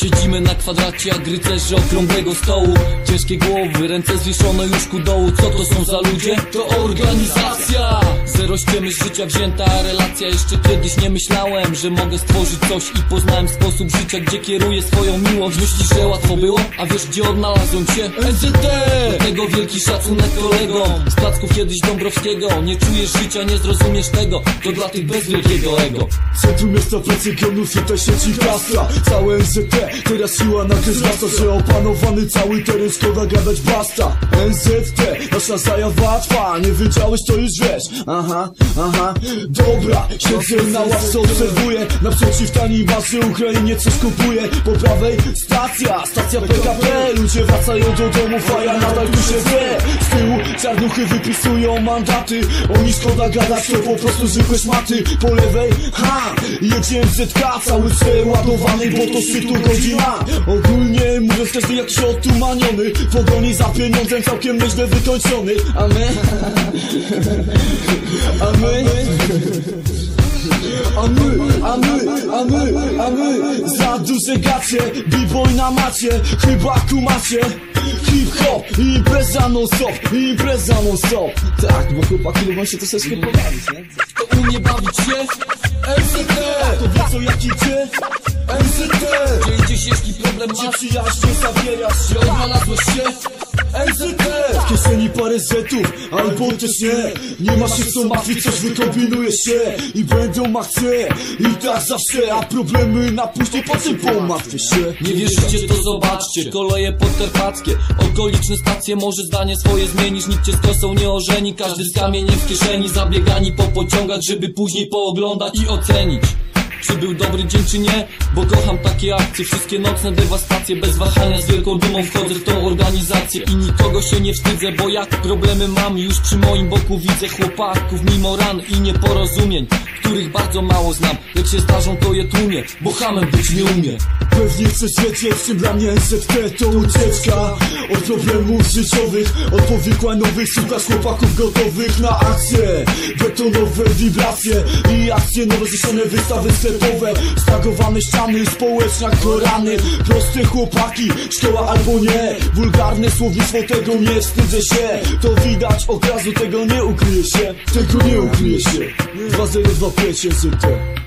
Siedzimy na kwadracie jak rycerze okrągłego stołu. Ciężkie głowy, ręce zwieszone już ku dołu. Co to są za ludzie? To organizacja. Zero ściemy życia wzięta relacja Jeszcze kiedyś. Nie myślałem, że mogę stworzyć coś I poznałem sposób życia, gdzie kieruję swoją miłość. Myślisz, że łatwo było? A wiesz gdzie odnalazłem się? NZT! Do tego wielki szacunek kolegom. Z placków kiedyś Dąbrowskiego. Nie czujesz życia, nie zrozumiesz tego. To dla tych bez wielkiego ego. Centrum miasta pracy i te sieci miasta Całe NZT, teraz siła na wzrasta Że opanowany cały teren, szkoda gadać basta. NZT, nasza zajawa Nie wiedziałeś to już wiesz. Aha, aha, dobra Siedzę na ławce, obserwuję Naprzeciw taniej masy Ukrainie coś kupuje. Po prawej stacja, stacja PKP Ludzie wracają do domów, a ja nadal tu siedzę Z tyłu czarnuchy wypisują mandaty. Oni szkoda gadać, to po prostu zwykłe szmaty. Po lewej, ha, jedzie MZK Cały przeładowany, bo to szczytu godzina Ogólnie mówiąc każdy jakiś otumaniony W ogonie za pieniądzem całkiem nieźle wykończony A my? A my? A my, a my, a my, a my Za duże gacie, b-boy na macie Chyba kumacie Hip-hop, impreza non-stop Impreza non-stop Tak, bo chłopaki lubią się troszeczkę pobawić, nie? To umie bawić się? NZT! To wie co jak idzie? NZT Gdzie idzie ścieżki, problem masz? przyjaźnie zawierasz się? Odnalazłeś się? NZT! W kieszeni parę zetów, albo też nie Nie ma się co martwić, coś wykombinuje się I będą makcie, i tak zawsze A problemy na później, potem pomartwię się Nie wierzycie to zobaczcie Koleje podkarpackie Okoliczne stacje może zdanie swoje zmienisz Nikt cię z kosą nie ożeni Każdy z kamieniem w kieszeni Zabiegani po pociągach Żeby później pooglądać i ocenić czy był dobry dzień czy nie? Bo kocham takie akcje. Wszystkie nocne dewastacje Bez wahania z wielką dumą wchodzę w tą organizację. I nikogo się nie wstydzę Bo jak problemy mam Już przy moim boku widzę chłopaków Mimo ran i nieporozumień Których bardzo mało znam. Jak się zdarzą to je tłumie Bo hamem być nie umie Pewnie coś wiecie, w czym dla mnie NZT to ucieczka. Od problemów życiowych, od powikłań nowych Szukasz chłopaków gotowych na akcje Betonowe wibracje i akcje nowe Zniesione wystawy sklepowe Stagowane ściany, społeczne jak korany. Proste chłopaki, szkoła albo nie. Wulgarne słownictwo, tego nie wstydzę się. To widać od razu, tego nie ukryje się. Tego nie ukryje się. 2025 NZT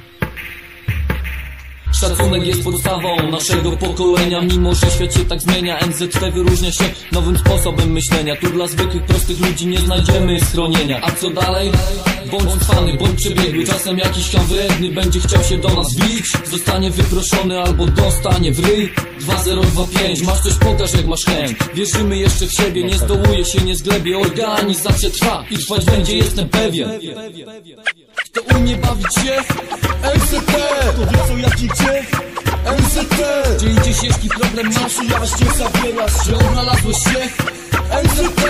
Szacunek jest podstawą naszego pokolenia. Mimo, że świat się tak zmienia NZT wyróżnia się nowym sposobem myślenia. Tu dla zwykłych, prostych ludzi nie znajdziemy schronienia. A co dalej? Bądź cwany, bądź przebiegły. Czasem jakiś tam będzie chciał się do nas bić Zostanie wyproszony albo dostanie w ryj. 2025, masz coś pokaż jak masz chęć. Wierzymy jeszcze w siebie, nie zdołuje się, nie zglebie Organizacja trwa i trwać będzie, jestem pewien Kto umie bawić się? NZT! To wie co jak idzie? NZT Gdzie idzie ścieżki, problem masz Przyjaźnie zawierasz się Że odnalazłeś się? NZT!